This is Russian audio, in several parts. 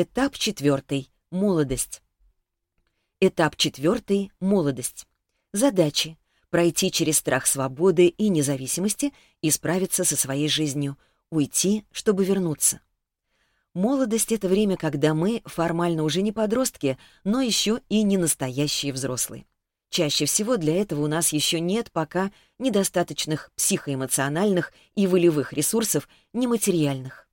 Этап четвертый. Молодость. Этап четвертый. Молодость. Задачи. Пройти через страх свободы и независимости и справиться со своей жизнью. Уйти, чтобы вернуться. Молодость — это время, когда мы формально уже не подростки, но еще и не настоящие взрослые. Чаще всего для этого у нас еще нет пока недостаточных психоэмоциональных и волевых ресурсов, нематериальных.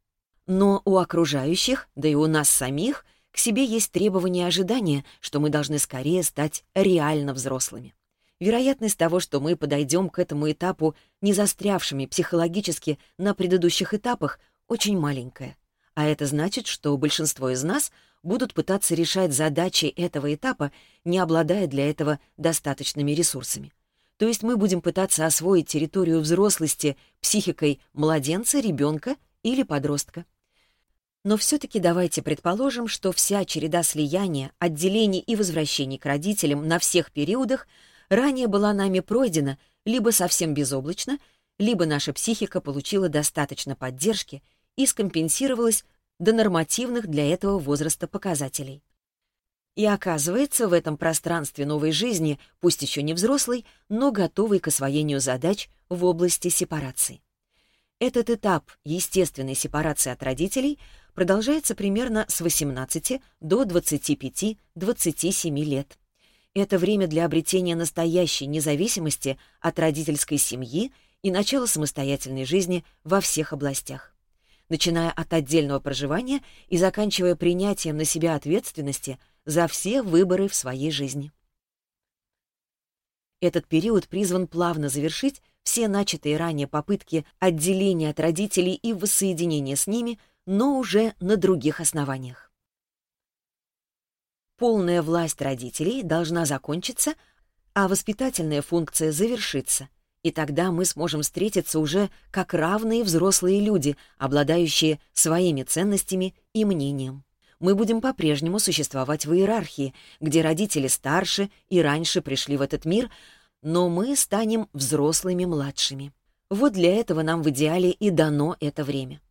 Но у окружающих, да и у нас самих, к себе есть требования и ожидания, что мы должны скорее стать реально взрослыми. Вероятность того, что мы подойдем к этому этапу не застрявшими психологически на предыдущих этапах, очень маленькая. А это значит, что большинство из нас будут пытаться решать задачи этого этапа, не обладая для этого достаточными ресурсами. То есть мы будем пытаться освоить территорию взрослости психикой младенца, ребенка или подростка но все-таки давайте предположим, что вся череда слияния, отделений и возвращений к родителям на всех периодах ранее была нами пройдена либо совсем безоблачно, либо наша психика получила достаточно поддержки и скомпенсировалась до нормативных для этого возраста показателей. И оказывается, в этом пространстве новой жизни, пусть еще не взрослой, но готовой к освоению задач в области сепарации. Этот этап естественной сепарации от родителей продолжается примерно с 18 до 25-27 лет. Это время для обретения настоящей независимости от родительской семьи и начала самостоятельной жизни во всех областях начиная от отдельного проживания и заканчивая принятием на себя ответственности за все выборы в своей жизни. Этот период призван плавно завершить все начатые ранее попытки отделения от родителей и воссоединения с ними, но уже на других основаниях. Полная власть родителей должна закончиться, а воспитательная функция завершится, и тогда мы сможем встретиться уже как равные взрослые люди, обладающие своими ценностями и мнением. Мы будем по-прежнему существовать в иерархии, где родители старше и раньше пришли в этот мир, но мы станем взрослыми-младшими. Вот для этого нам в идеале и дано это время.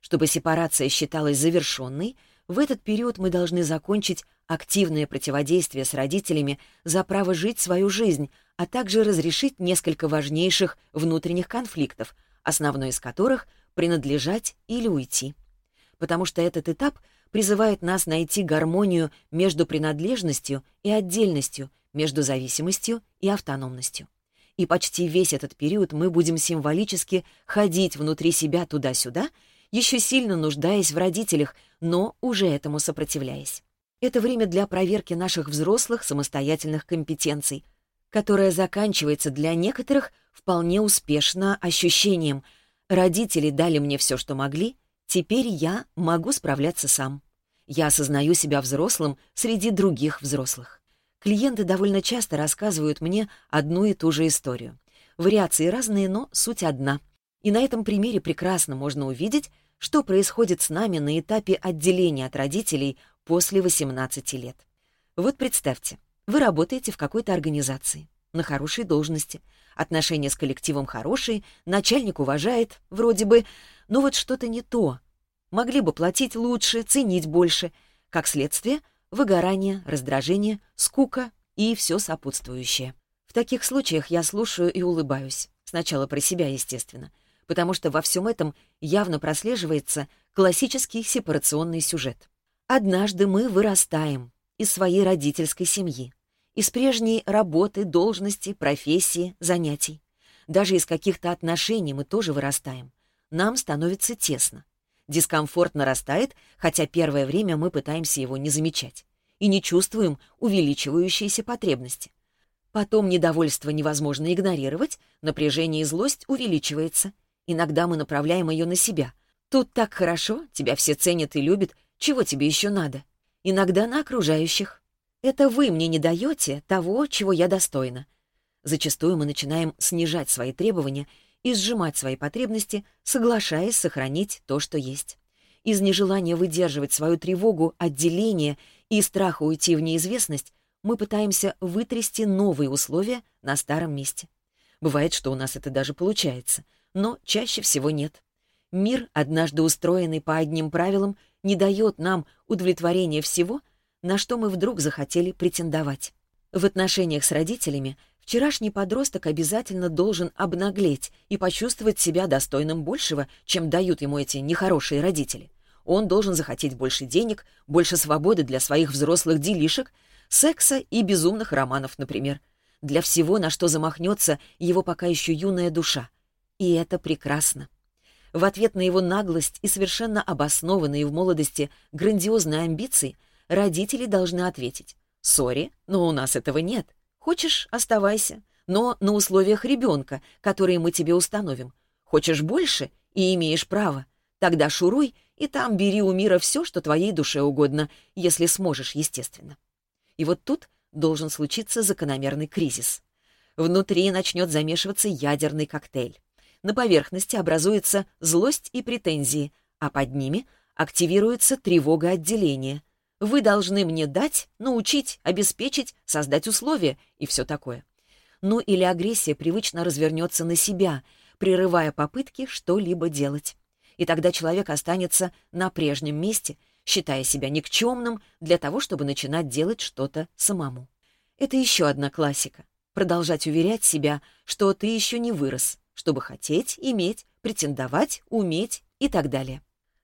Чтобы сепарация считалась завершенной, в этот период мы должны закончить активное противодействие с родителями за право жить свою жизнь, а также разрешить несколько важнейших внутренних конфликтов, основной из которых — принадлежать или уйти. Потому что этот этап призывает нас найти гармонию между принадлежностью и отдельностью — между зависимостью и автономностью. И почти весь этот период мы будем символически ходить внутри себя туда-сюда, еще сильно нуждаясь в родителях, но уже этому сопротивляясь. Это время для проверки наших взрослых самостоятельных компетенций, которое заканчивается для некоторых вполне успешно ощущением «родители дали мне все, что могли, теперь я могу справляться сам». Я осознаю себя взрослым среди других взрослых. Клиенты довольно часто рассказывают мне одну и ту же историю. Вариации разные, но суть одна. И на этом примере прекрасно можно увидеть, что происходит с нами на этапе отделения от родителей после 18 лет. Вот представьте, вы работаете в какой-то организации, на хорошей должности, отношения с коллективом хорошие, начальник уважает, вроде бы, но вот что-то не то. Могли бы платить лучше, ценить больше. Как следствие — выгорание, раздражение, скука и все сопутствующее. В таких случаях я слушаю и улыбаюсь. Сначала про себя, естественно, потому что во всем этом явно прослеживается классический сепарационный сюжет. Однажды мы вырастаем из своей родительской семьи, из прежней работы, должности, профессии, занятий. Даже из каких-то отношений мы тоже вырастаем. Нам становится тесно. Дискомфорт нарастает, хотя первое время мы пытаемся его не замечать и не чувствуем увеличивающейся потребности. Потом недовольство невозможно игнорировать, напряжение и злость увеличивается. Иногда мы направляем ее на себя. Тут так хорошо, тебя все ценят и любят, чего тебе еще надо? Иногда на окружающих. Это вы мне не даете того, чего я достойна. Зачастую мы начинаем снижать свои требования и сжимать свои потребности, соглашаясь сохранить то, что есть. Из нежелания выдерживать свою тревогу, отделение — и страха уйти в неизвестность, мы пытаемся вытрясти новые условия на старом месте. Бывает, что у нас это даже получается, но чаще всего нет. Мир, однажды устроенный по одним правилам, не дает нам удовлетворения всего, на что мы вдруг захотели претендовать. В отношениях с родителями вчерашний подросток обязательно должен обнаглеть и почувствовать себя достойным большего, чем дают ему эти нехорошие родители. Он должен захотеть больше денег, больше свободы для своих взрослых делишек, секса и безумных романов, например. Для всего, на что замахнется его пока еще юная душа. И это прекрасно. В ответ на его наглость и совершенно обоснованные в молодости грандиозные амбиции родители должны ответить «Сори, но у нас этого нет. Хочешь — оставайся, но на условиях ребенка, которые мы тебе установим. Хочешь больше — и имеешь право. Тогда шуруй и там бери у мира все, что твоей душе угодно, если сможешь, естественно. И вот тут должен случиться закономерный кризис. Внутри начнет замешиваться ядерный коктейль. На поверхности образуется злость и претензии, а под ними активируется тревога отделения. Вы должны мне дать, научить, обеспечить, создать условия и все такое. Ну или агрессия привычно развернется на себя, прерывая попытки что-либо делать и тогда человек останется на прежнем месте, считая себя никчемным для того, чтобы начинать делать что-то самому. Это еще одна классика. Продолжать уверять себя, что ты еще не вырос, чтобы хотеть, иметь, претендовать, уметь и так далее.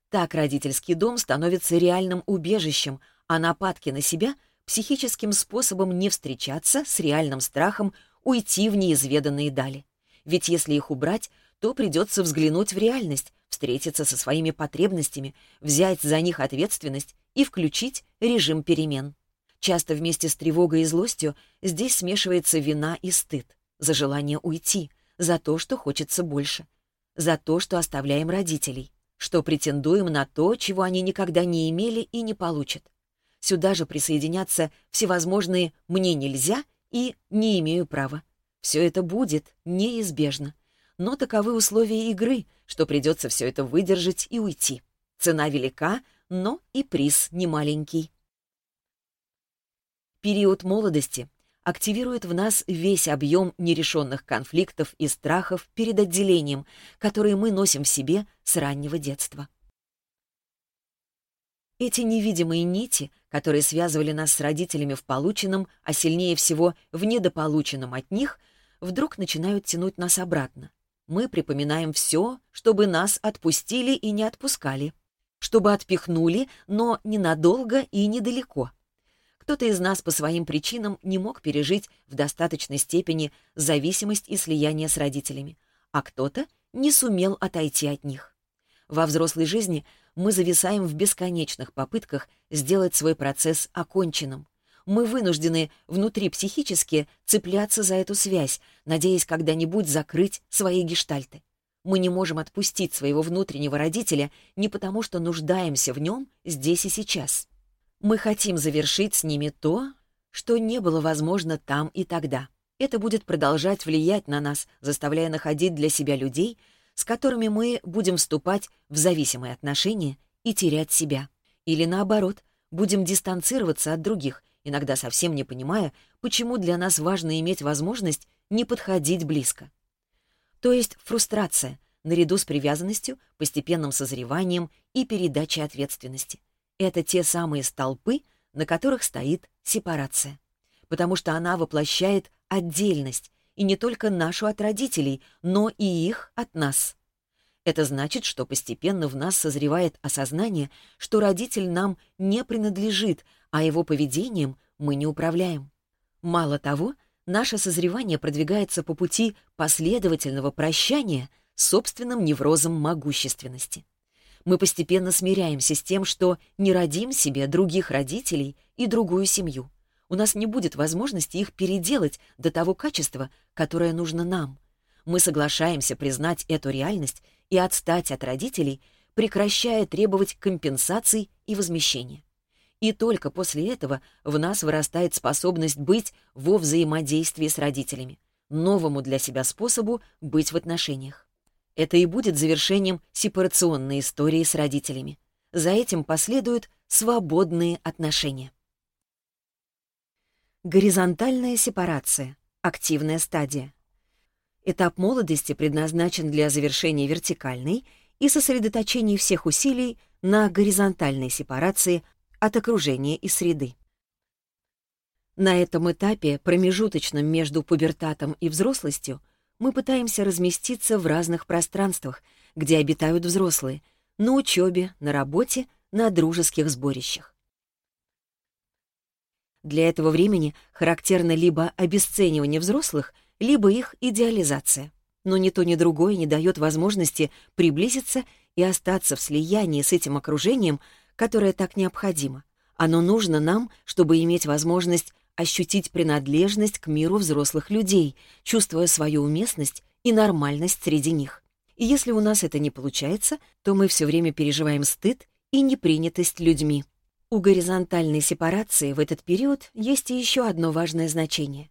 Так родительский дом становится реальным убежищем, а нападки на себя — психическим способом не встречаться с реальным страхом уйти в неизведанные дали. Ведь если их убрать, то придется взглянуть в реальность, встретиться со своими потребностями, взять за них ответственность и включить режим перемен. Часто вместе с тревогой и злостью здесь смешивается вина и стыд за желание уйти, за то, что хочется больше, за то, что оставляем родителей, что претендуем на то, чего они никогда не имели и не получат. Сюда же присоединятся всевозможные «мне нельзя» и «не имею права». Все это будет неизбежно. Но таковы условия игры — что придется все это выдержать и уйти. Цена велика, но и приз немаленький. Период молодости активирует в нас весь объем нерешенных конфликтов и страхов перед отделением, которые мы носим в себе с раннего детства. Эти невидимые нити, которые связывали нас с родителями в полученном, а сильнее всего в недополученном от них, вдруг начинают тянуть нас обратно мы припоминаем все, чтобы нас отпустили и не отпускали, чтобы отпихнули, но ненадолго и недалеко. Кто-то из нас по своим причинам не мог пережить в достаточной степени зависимость и слияние с родителями, а кто-то не сумел отойти от них. Во взрослой жизни мы зависаем в бесконечных попытках сделать свой процесс оконченным, мы вынуждены внутри психически цепляться за эту связь, надеясь когда-нибудь закрыть свои гештальты. Мы не можем отпустить своего внутреннего родителя не потому, что нуждаемся в нем здесь и сейчас. Мы хотим завершить с ними то, что не было возможно там и тогда. Это будет продолжать влиять на нас, заставляя находить для себя людей, с которыми мы будем вступать в зависимые отношения и терять себя. Или наоборот, будем дистанцироваться от других иногда совсем не понимая, почему для нас важно иметь возможность не подходить близко. То есть фрустрация, наряду с привязанностью, постепенным созреванием и передачей ответственности. Это те самые столпы, на которых стоит сепарация. Потому что она воплощает отдельность, и не только нашу от родителей, но и их от нас. Это значит, что постепенно в нас созревает осознание, что родитель нам не принадлежит, а его поведением мы не управляем. Мало того, наше созревание продвигается по пути последовательного прощания собственным неврозом могущественности. Мы постепенно смиряемся с тем, что не родим себе других родителей и другую семью. У нас не будет возможности их переделать до того качества, которое нужно нам. Мы соглашаемся признать эту реальность и отстать от родителей, прекращая требовать компенсаций и возмещения. И только после этого в нас вырастает способность быть во взаимодействии с родителями, новому для себя способу быть в отношениях. Это и будет завершением сепарационной истории с родителями. За этим последуют свободные отношения. Горизонтальная сепарация. Активная стадия. Этап молодости предназначен для завершения вертикальной и сосредоточения всех усилий на горизонтальной сепарации от окружения и среды. На этом этапе, промежуточном между пубертатом и взрослостью, мы пытаемся разместиться в разных пространствах, где обитают взрослые, на учебе, на работе, на дружеских сборищах. Для этого времени характерно либо обесценивание взрослых, либо их идеализация. Но ни то, ни другое не дает возможности приблизиться и остаться в слиянии с этим окружением, которое так необходимо. Оно нужно нам, чтобы иметь возможность ощутить принадлежность к миру взрослых людей, чувствуя свою уместность и нормальность среди них. И если у нас это не получается, то мы все время переживаем стыд и непринятость людьми. У горизонтальной сепарации в этот период есть и еще одно важное значение.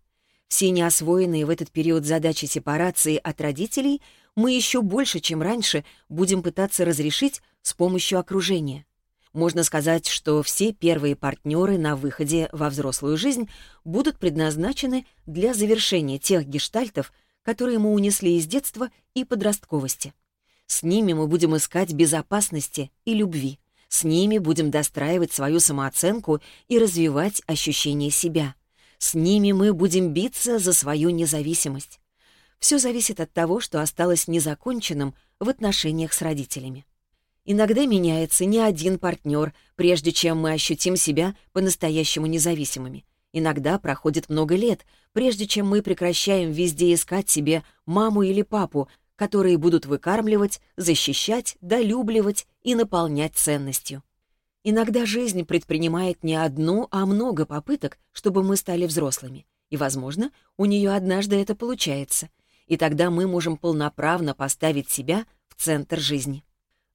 Все неосвоенные в этот период задачи сепарации от родителей мы еще больше, чем раньше, будем пытаться разрешить с помощью окружения. Можно сказать, что все первые партнеры на выходе во взрослую жизнь будут предназначены для завершения тех гештальтов, которые мы унесли из детства и подростковости. С ними мы будем искать безопасности и любви. С ними будем достраивать свою самооценку и развивать ощущение себя. С ними мы будем биться за свою независимость. Все зависит от того, что осталось незаконченным в отношениях с родителями. Иногда меняется не один партнер, прежде чем мы ощутим себя по-настоящему независимыми. Иногда проходит много лет, прежде чем мы прекращаем везде искать себе маму или папу, которые будут выкармливать, защищать, долюбливать и наполнять ценностью. Иногда жизнь предпринимает не одну, а много попыток, чтобы мы стали взрослыми. И, возможно, у нее однажды это получается. И тогда мы можем полноправно поставить себя в центр жизни.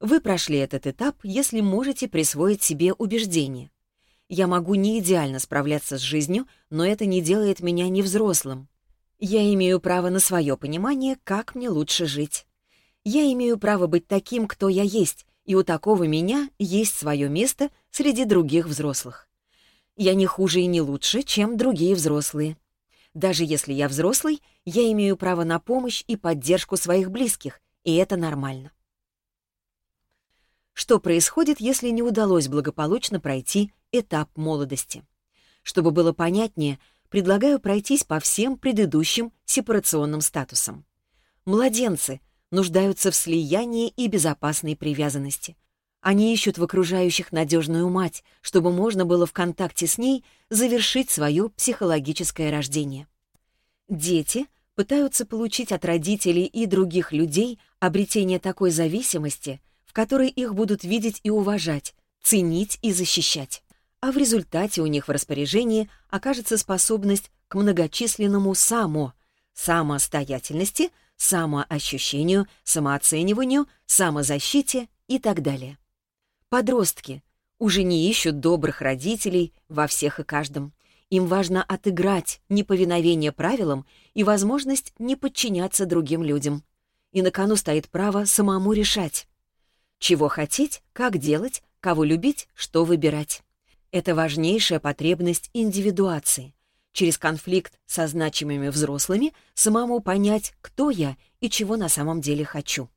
Вы прошли этот этап, если можете присвоить себе убеждение. Я могу не идеально справляться с жизнью, но это не делает меня не взрослым. Я имею право на свое понимание, как мне лучше жить. Я имею право быть таким, кто я есть, и у такого меня есть свое место среди других взрослых. Я не хуже и не лучше, чем другие взрослые. Даже если я взрослый, я имею право на помощь и поддержку своих близких, и это нормально. Что происходит, если не удалось благополучно пройти этап молодости? Чтобы было понятнее, предлагаю пройтись по всем предыдущим сепарационным статусам. Младенцы — нуждаются в слиянии и безопасной привязанности. Они ищут в окружающих надежную мать, чтобы можно было в контакте с ней завершить свое психологическое рождение. Дети пытаются получить от родителей и других людей обретение такой зависимости, в которой их будут видеть и уважать, ценить и защищать. А в результате у них в распоряжении окажется способность к многочисленному само, самостоятельности — самоощущению, самооцениванию, самозащите и так далее. Подростки уже не ищут добрых родителей во всех и каждом. Им важно отыграть неповиновение правилам и возможность не подчиняться другим людям. И на кону стоит право самому решать. Чего хотеть, как делать, кого любить, что выбирать. Это важнейшая потребность индивидуации — Через конфликт со значимыми взрослыми самому понять, кто я и чего на самом деле хочу.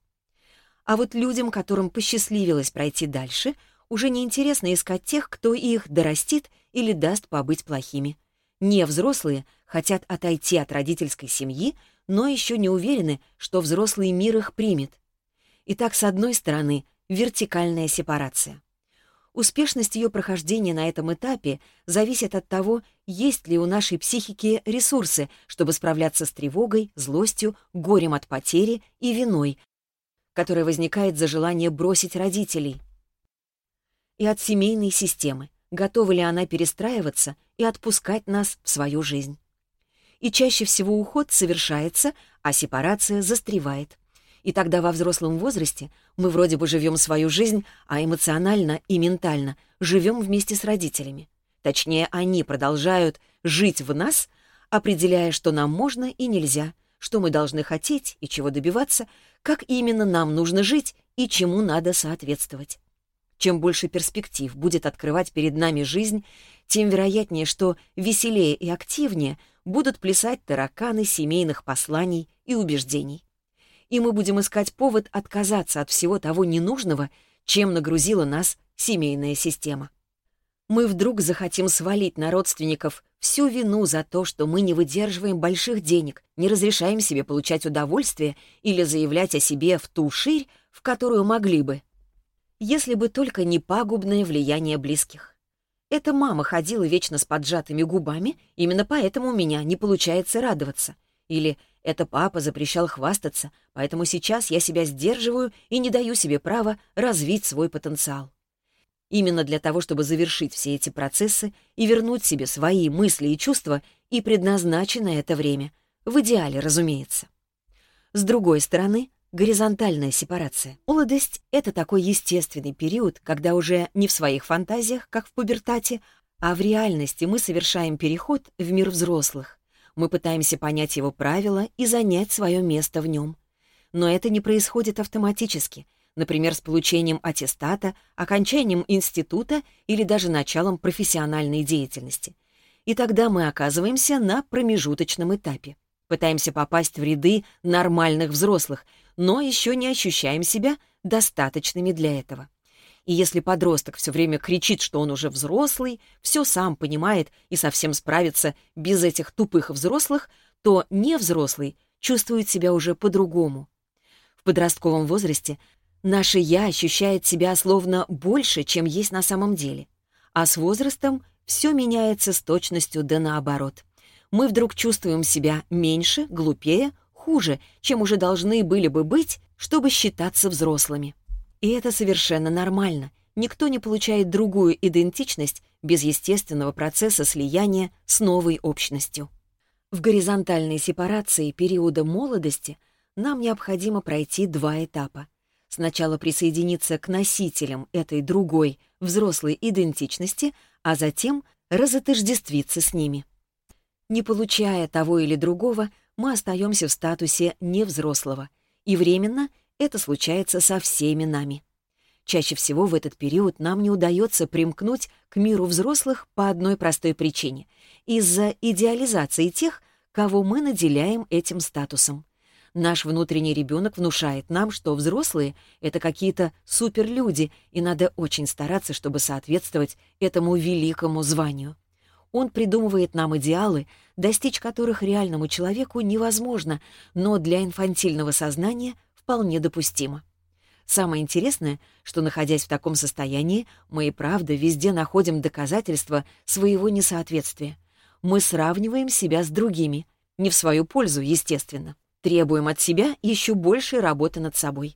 А вот людям, которым посчастливилось пройти дальше, уже неинтересно искать тех, кто их дорастит или даст побыть плохими. Не взрослые хотят отойти от родительской семьи, но еще не уверены, что взрослый мир их примет. Итак, с одной стороны, вертикальная сепарация. Успешность ее прохождения на этом этапе зависит от того, есть ли у нашей психики ресурсы, чтобы справляться с тревогой, злостью, горем от потери и виной, которая возникает за желание бросить родителей. И от семейной системы, готова ли она перестраиваться и отпускать нас в свою жизнь. И чаще всего уход совершается, а сепарация застревает и тогда во взрослом возрасте мы вроде бы живем свою жизнь, а эмоционально и ментально живем вместе с родителями. Точнее, они продолжают жить в нас, определяя, что нам можно и нельзя, что мы должны хотеть и чего добиваться, как именно нам нужно жить и чему надо соответствовать. Чем больше перспектив будет открывать перед нами жизнь, тем вероятнее, что веселее и активнее будут плясать тараканы семейных посланий и убеждений и мы будем искать повод отказаться от всего того ненужного, чем нагрузила нас семейная система. Мы вдруг захотим свалить на родственников всю вину за то, что мы не выдерживаем больших денег, не разрешаем себе получать удовольствие или заявлять о себе в ту ширь, в которую могли бы. Если бы только не пагубное влияние близких. Эта мама ходила вечно с поджатыми губами, именно поэтому у меня не получается радоваться. Или это папа запрещал хвастаться, поэтому сейчас я себя сдерживаю и не даю себе права развить свой потенциал. Именно для того, чтобы завершить все эти процессы и вернуть себе свои мысли и чувства, и предназначено это время. В идеале, разумеется. С другой стороны, горизонтальная сепарация. Молодость — это такой естественный период, когда уже не в своих фантазиях, как в пубертате, а в реальности мы совершаем переход в мир взрослых. Мы пытаемся понять его правила и занять свое место в нем. Но это не происходит автоматически, например, с получением аттестата, окончанием института или даже началом профессиональной деятельности. И тогда мы оказываемся на промежуточном этапе. Пытаемся попасть в ряды нормальных взрослых, но еще не ощущаем себя достаточными для этого. И если подросток все время кричит, что он уже взрослый, все сам понимает и совсем справится без этих тупых взрослых, то невзрослый чувствует себя уже по-другому. В подростковом возрасте наше «я» ощущает себя словно больше, чем есть на самом деле. А с возрастом все меняется с точностью да наоборот. Мы вдруг чувствуем себя меньше, глупее, хуже, чем уже должны были бы быть, чтобы считаться взрослыми. И это совершенно нормально. Никто не получает другую идентичность без естественного процесса слияния с новой общностью. В горизонтальной сепарации периода молодости нам необходимо пройти два этапа. Сначала присоединиться к носителям этой другой, взрослой идентичности, а затем разотождествиться с ними. Не получая того или другого, мы остаемся в статусе невзрослого и временно это случается со всеми нами. Чаще всего в этот период нам не удается примкнуть к миру взрослых по одной простой причине — из-за идеализации тех, кого мы наделяем этим статусом. Наш внутренний ребенок внушает нам, что взрослые — это какие-то суперлюди, и надо очень стараться, чтобы соответствовать этому великому званию. Он придумывает нам идеалы, достичь которых реальному человеку невозможно, но для инфантильного сознания — вполне допустимо. Самое интересное, что, находясь в таком состоянии, мы и правда везде находим доказательства своего несоответствия. Мы сравниваем себя с другими, не в свою пользу, естественно. Требуем от себя еще большей работы над собой.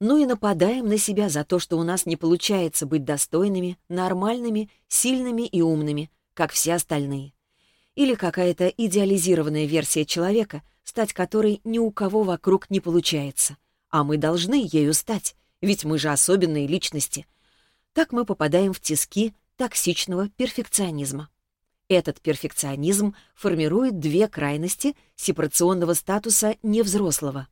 Ну и нападаем на себя за то, что у нас не получается быть достойными, нормальными, сильными и умными, как все остальные. Или какая-то идеализированная версия человека, стать которой ни у кого вокруг не получается — а мы должны ею стать, ведь мы же особенные личности. Так мы попадаем в тиски токсичного перфекционизма. Этот перфекционизм формирует две крайности сепарационного статуса невзрослого.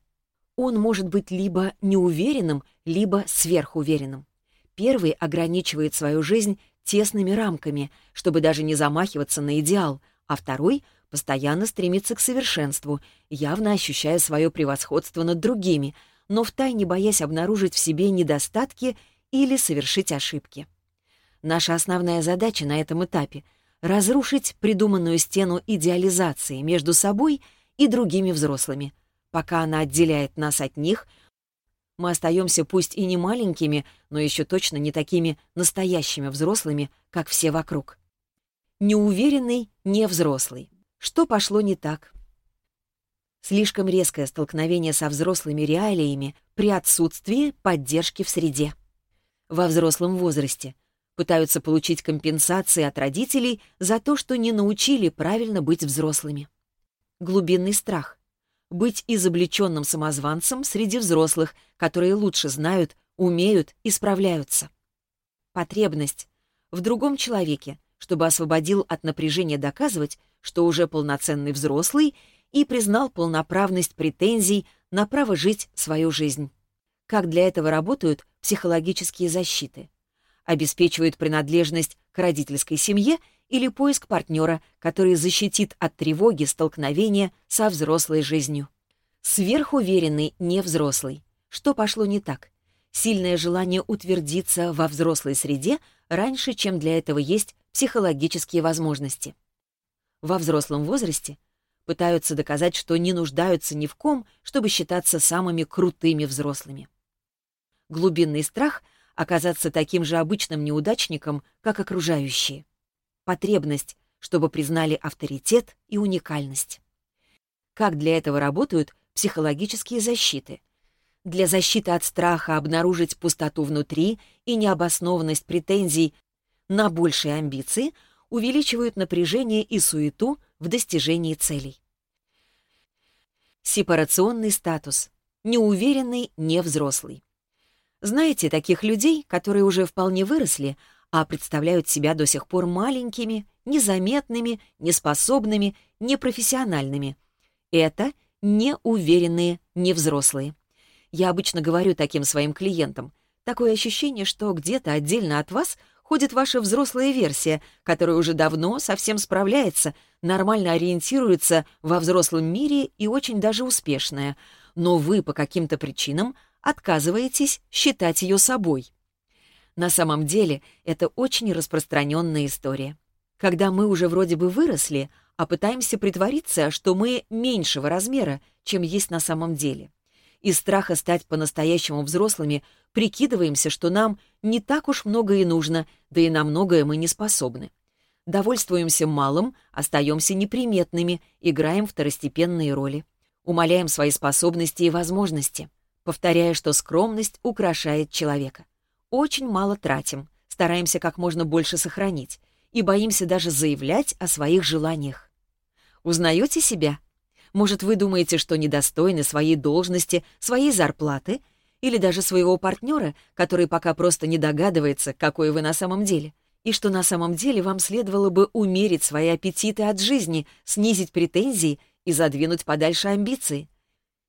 Он может быть либо неуверенным, либо сверхуверенным. Первый ограничивает свою жизнь тесными рамками, чтобы даже не замахиваться на идеал, а второй постоянно стремится к совершенству, явно ощущая свое превосходство над другими — но в тайне боясь обнаружить в себе недостатки или совершить ошибки. Наша основная задача на этом этапе — разрушить придуманную стену идеализации между собой и другими взрослыми. Пока она отделяет нас от них, мы остаемся пусть и не маленькими, но еще точно не такими настоящими взрослыми, как все вокруг. Неуверенный, не взрослый. Что пошло не так? слишком резкое столкновение со взрослыми реалиями при отсутствии поддержки в среде. Во взрослом возрасте пытаются получить компенсации от родителей за то, что не научили правильно быть взрослыми. Глубинный страх. Быть изобличенным самозванцем среди взрослых, которые лучше знают, умеют и справляются. Потребность. В другом человеке, чтобы освободил от напряжения доказывать, что уже полноценный взрослый и признал полноправность претензий на право жить свою жизнь. Как для этого работают психологические защиты? Обеспечивают принадлежность к родительской семье или поиск партнера, который защитит от тревоги столкновения со взрослой жизнью. Сверхуверенный невзрослый. Что пошло не так? Сильное желание утвердиться во взрослой среде раньше, чем для этого есть психологические возможности. Во взрослом возрасте пытаются доказать, что не нуждаются ни в ком, чтобы считаться самыми крутыми взрослыми. Глубинный страх — оказаться таким же обычным неудачником, как окружающие. Потребность, чтобы признали авторитет и уникальность. Как для этого работают психологические защиты? Для защиты от страха обнаружить пустоту внутри и необоснованность претензий на большие амбиции увеличивают напряжение и суету, в достижении целей. Сепарационный статус. Неуверенный, невзрослый. Знаете таких людей, которые уже вполне выросли, а представляют себя до сих пор маленькими, незаметными, неспособными, непрофессиональными. Это неуверенные, невзрослые. Я обычно говорю таким своим клиентам, такое ощущение, что где-то отдельно от вас – ходит ваша взрослая версия, которая уже давно совсем справляется, нормально ориентируется во взрослом мире и очень даже успешная, но вы по каким-то причинам отказываетесь считать ее собой. На самом деле это очень распространенная история. Когда мы уже вроде бы выросли, а пытаемся притвориться, что мы меньшего размера, чем есть на самом деле и страха стать по-настоящему взрослыми, прикидываемся, что нам не так уж много и нужно, да и на многое мы не способны. Довольствуемся малым, остаемся неприметными, играем второстепенные роли. Умаляем свои способности и возможности, повторяя, что скромность украшает человека. Очень мало тратим, стараемся как можно больше сохранить и боимся даже заявлять о своих желаниях. Узнаете себя? Может, вы думаете, что недостойны своей должности, своей зарплаты или даже своего партнера, который пока просто не догадывается, какой вы на самом деле, и что на самом деле вам следовало бы умерить свои аппетиты от жизни, снизить претензии и задвинуть подальше амбиции.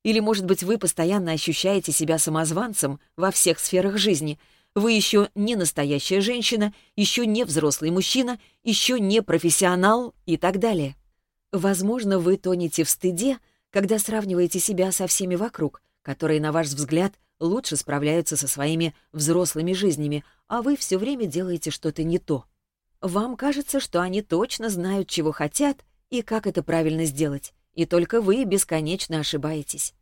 Или, может быть, вы постоянно ощущаете себя самозванцем во всех сферах жизни. Вы еще не настоящая женщина, еще не взрослый мужчина, еще не профессионал и так далее. Возможно, вы тонете в стыде, когда сравниваете себя со всеми вокруг, которые, на ваш взгляд, лучше справляются со своими взрослыми жизнями, а вы все время делаете что-то не то. Вам кажется, что они точно знают, чего хотят и как это правильно сделать, и только вы бесконечно ошибаетесь.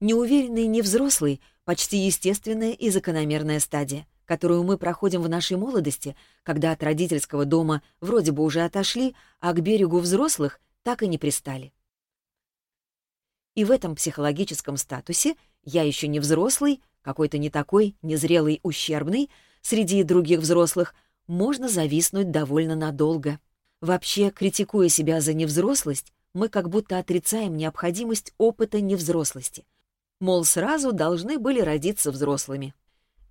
Неуверенный невзрослый — почти естественная и закономерная стадия — которую мы проходим в нашей молодости, когда от родительского дома вроде бы уже отошли, а к берегу взрослых так и не пристали. И в этом психологическом статусе я еще не взрослый, какой-то не такой, незрелый, ущербный, среди других взрослых, можно зависнуть довольно надолго. Вообще, критикуя себя за невзрослость, мы как будто отрицаем необходимость опыта невзрослости. Мол, сразу должны были родиться взрослыми.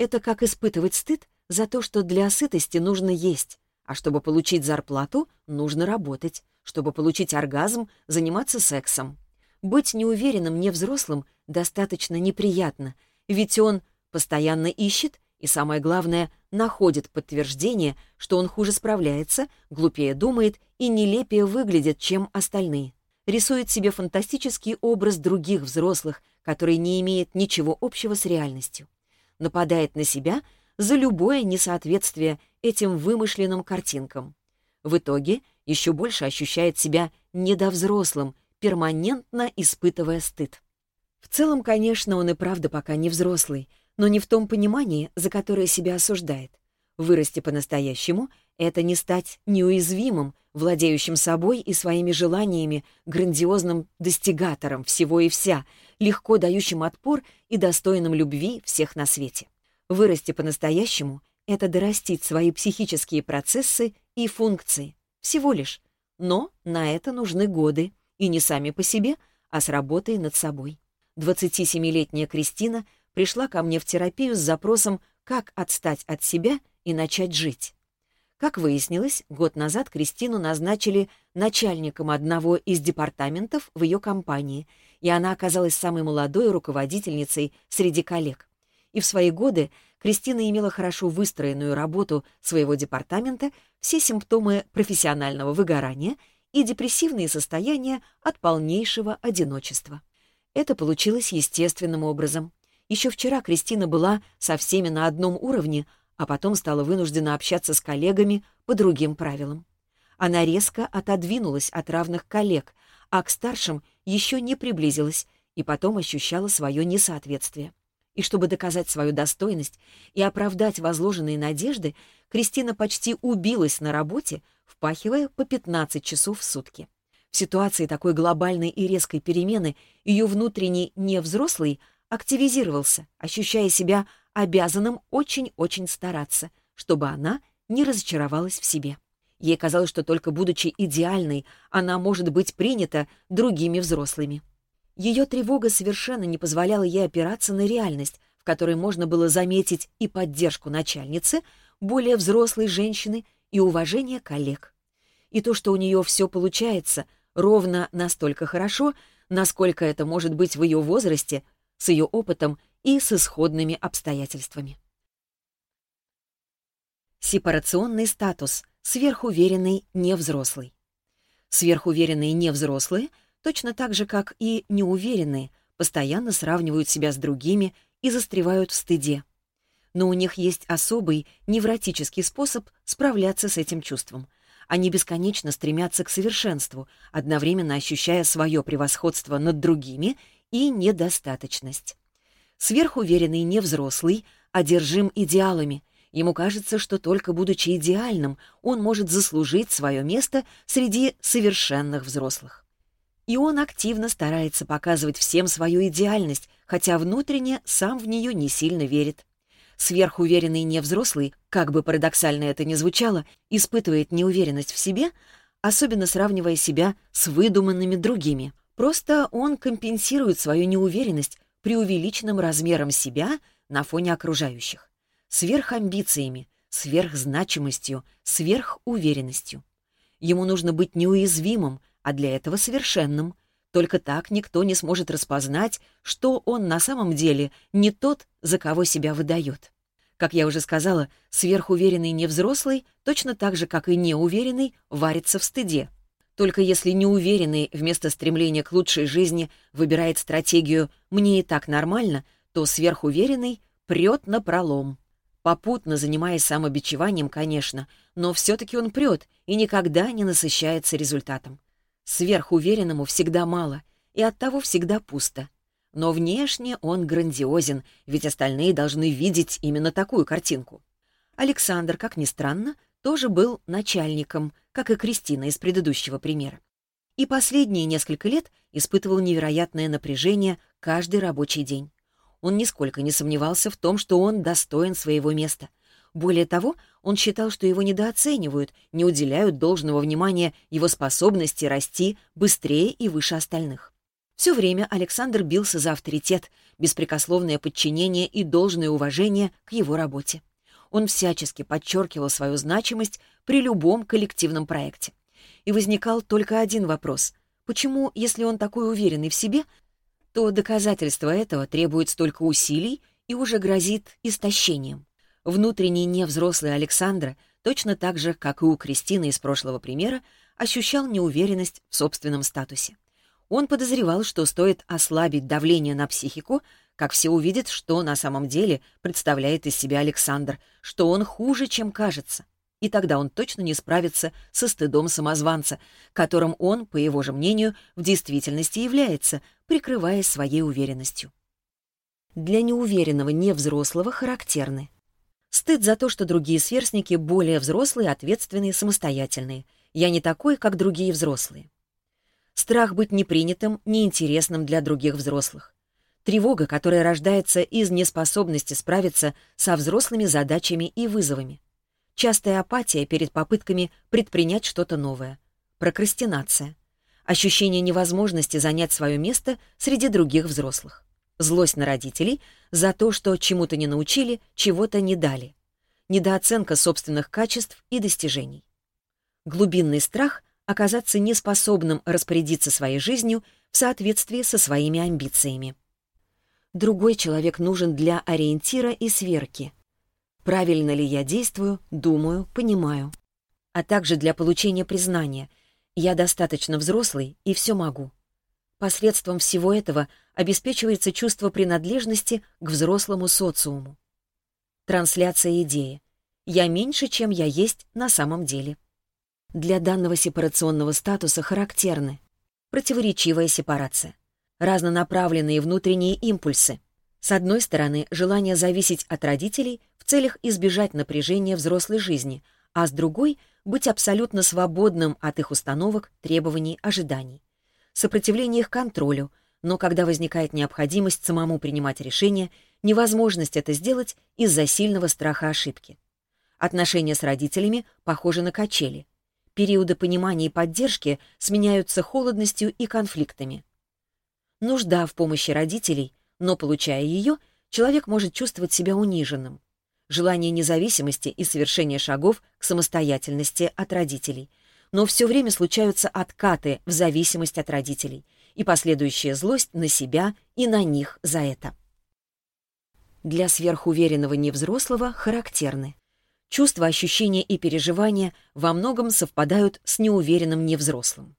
Это как испытывать стыд за то, что для сытости нужно есть, а чтобы получить зарплату, нужно работать, чтобы получить оргазм, заниматься сексом. Быть неуверенным невзрослым достаточно неприятно, ведь он постоянно ищет и, самое главное, находит подтверждение, что он хуже справляется, глупее думает и нелепее выглядит, чем остальные. Рисует себе фантастический образ других взрослых, который не имеет ничего общего с реальностью нападает на себя за любое несоответствие этим вымышленным картинкам. В итоге еще больше ощущает себя недовзрослым, перманентно испытывая стыд. В целом, конечно, он и правда пока не взрослый, но не в том понимании, за которое себя осуждает. Вырасти по-настоящему — это не стать неуязвимым, владеющим собой и своими желаниями, грандиозным достигатором всего и вся, легко дающим отпор и достойным любви всех на свете. Вырасти по-настоящему — это дорастить свои психические процессы и функции. Всего лишь. Но на это нужны годы. И не сами по себе, а с работой над собой. 27-летняя Кристина пришла ко мне в терапию с запросом «Как отстать от себя и начать жить?». Как выяснилось, год назад Кристину назначили начальником одного из департаментов в ее компании, и она оказалась самой молодой руководительницей среди коллег. И в свои годы Кристина имела хорошо выстроенную работу своего департамента, все симптомы профессионального выгорания и депрессивные состояния от полнейшего одиночества. Это получилось естественным образом. Еще вчера Кристина была со всеми на одном уровне, а потом стала вынуждена общаться с коллегами по другим правилам. Она резко отодвинулась от равных коллег, а к старшим еще не приблизилась и потом ощущала свое несоответствие. И чтобы доказать свою достойность и оправдать возложенные надежды, Кристина почти убилась на работе, впахивая по 15 часов в сутки. В ситуации такой глобальной и резкой перемены ее внутренний невзрослый активизировался, ощущая себя обязанным очень-очень стараться, чтобы она не разочаровалась в себе. Ей казалось, что только будучи идеальной, она может быть принята другими взрослыми. Ее тревога совершенно не позволяла ей опираться на реальность, в которой можно было заметить и поддержку начальницы, более взрослой женщины и уважение коллег. И то, что у нее все получается, ровно настолько хорошо, насколько это может быть в ее возрасте, с ее опытом и с исходными обстоятельствами. Сепарационный статус — сверхуверенный невзрослый. Сверхуверенные невзрослые, точно так же, как и неуверенные, постоянно сравнивают себя с другими и застревают в стыде. Но у них есть особый невротический способ справляться с этим чувством. Они бесконечно стремятся к совершенству, одновременно ощущая свое превосходство над другими и недостаточность. Сверхуверенный невзрослый одержим идеалами. Ему кажется, что только будучи идеальным, он может заслужить свое место среди совершенных взрослых. И он активно старается показывать всем свою идеальность, хотя внутренне сам в нее не сильно верит. Сверхуверенный невзрослый, как бы парадоксально это ни звучало, испытывает неуверенность в себе, особенно сравнивая себя с выдуманными другими — Просто он компенсирует свою неуверенность преувеличенным размером себя на фоне окружающих, сверхамбициями, сверхзначимостью, сверхуверенностью. Ему нужно быть неуязвимым, а для этого совершенным. Только так никто не сможет распознать, что он на самом деле не тот, за кого себя выдает. Как я уже сказала, сверхуверенный невзрослый, точно так же, как и неуверенный, варится в стыде — только если неуверенный вместо стремления к лучшей жизни выбирает стратегию «мне и так нормально», то сверхуверенный прет на пролом. Попутно занимаясь самобичеванием, конечно, но все-таки он прет и никогда не насыщается результатом. Сверхуверенному всегда мало и оттого всегда пусто. Но внешне он грандиозен, ведь остальные должны видеть именно такую картинку. Александр, как ни странно, тоже был начальником — как и Кристина из предыдущего примера. И последние несколько лет испытывал невероятное напряжение каждый рабочий день. Он нисколько не сомневался в том, что он достоин своего места. Более того, он считал, что его недооценивают, не уделяют должного внимания его способности расти быстрее и выше остальных. Все время Александр бился за авторитет, беспрекословное подчинение и должное уважение к его работе. Он всячески подчеркивал свою значимость при любом коллективном проекте. И возникал только один вопрос. Почему, если он такой уверенный в себе, то доказательство этого требует столько усилий и уже грозит истощением? Внутренний невзрослый Александра, точно так же, как и у Кристины из прошлого примера, ощущал неуверенность в собственном статусе. Он подозревал, что стоит ослабить давление на психику, как все увидят, что на самом деле представляет из себя Александр, что он хуже, чем кажется. И тогда он точно не справится со стыдом самозванца, которым он, по его же мнению, в действительности является, прикрывая своей уверенностью. Для неуверенного невзрослого характерны Стыд за то, что другие сверстники более взрослые, ответственные, самостоятельные. Я не такой, как другие взрослые. Страх быть непринятым, неинтересным для других взрослых тревога, которая рождается из неспособности справиться со взрослыми задачами и вызовами, частая апатия перед попытками предпринять что-то новое, прокрастинация, ощущение невозможности занять свое место среди других взрослых, злость на родителей за то, что чему-то не научили, чего-то не дали, недооценка собственных качеств и достижений. Глубинный страх оказаться неспособным распорядиться своей жизнью в соответствии со своими амбициями другой человек нужен для ориентира и сверки. Правильно ли я действую, думаю, понимаю. А также для получения признания. Я достаточно взрослый и все могу. Посредством всего этого обеспечивается чувство принадлежности к взрослому социуму. Трансляция идеи. Я меньше, чем я есть на самом деле. Для данного сепарационного статуса характерны противоречивая сепарация разнонаправленные внутренние импульсы. С одной стороны, желание зависеть от родителей в целях избежать напряжения взрослой жизни, а с другой — быть абсолютно свободным от их установок, требований, ожиданий. Сопротивление их контролю, но когда возникает необходимость самому принимать решения, невозможность это сделать из-за сильного страха ошибки. Отношения с родителями похожи на качели. Периоды понимания и поддержки сменяются холодностью и конфликтами. Нужда в помощи родителей, но, получая ее, человек может чувствовать себя униженным. Желание независимости и совершение шагов к самостоятельности от родителей. Но все время случаются откаты в зависимость от родителей и последующая злость на себя и на них за это. Для сверхуверенного невзрослого характерны. Чувства, ощущения и переживания во многом совпадают с неуверенным невзрослым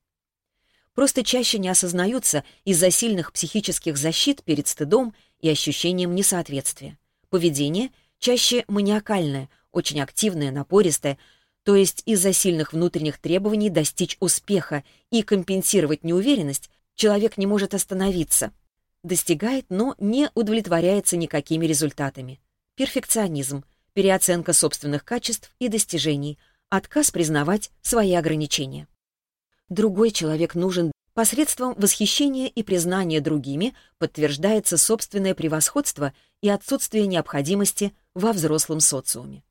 просто чаще не осознаются из-за сильных психических защит перед стыдом и ощущением несоответствия. Поведение чаще маниакальное, очень активное, напористое, то есть из-за сильных внутренних требований достичь успеха и компенсировать неуверенность, человек не может остановиться. Достигает, но не удовлетворяется никакими результатами. Перфекционизм, переоценка собственных качеств и достижений, отказ признавать свои ограничения другой человек нужен посредством восхищения и признания другими подтверждается собственное превосходство и отсутствие необходимости во взрослом социуме.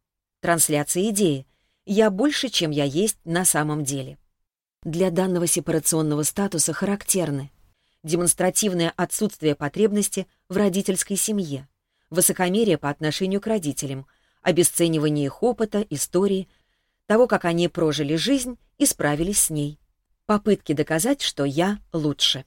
Трансляция идеи «Я больше, чем я есть на самом деле». Для данного сепарационного статуса характерны демонстративное отсутствие потребности в родительской семье, высокомерие по отношению к родителям, обесценивание их опыта, истории, того, как они прожили жизнь и справились с ней, попытки доказать, что я лучше.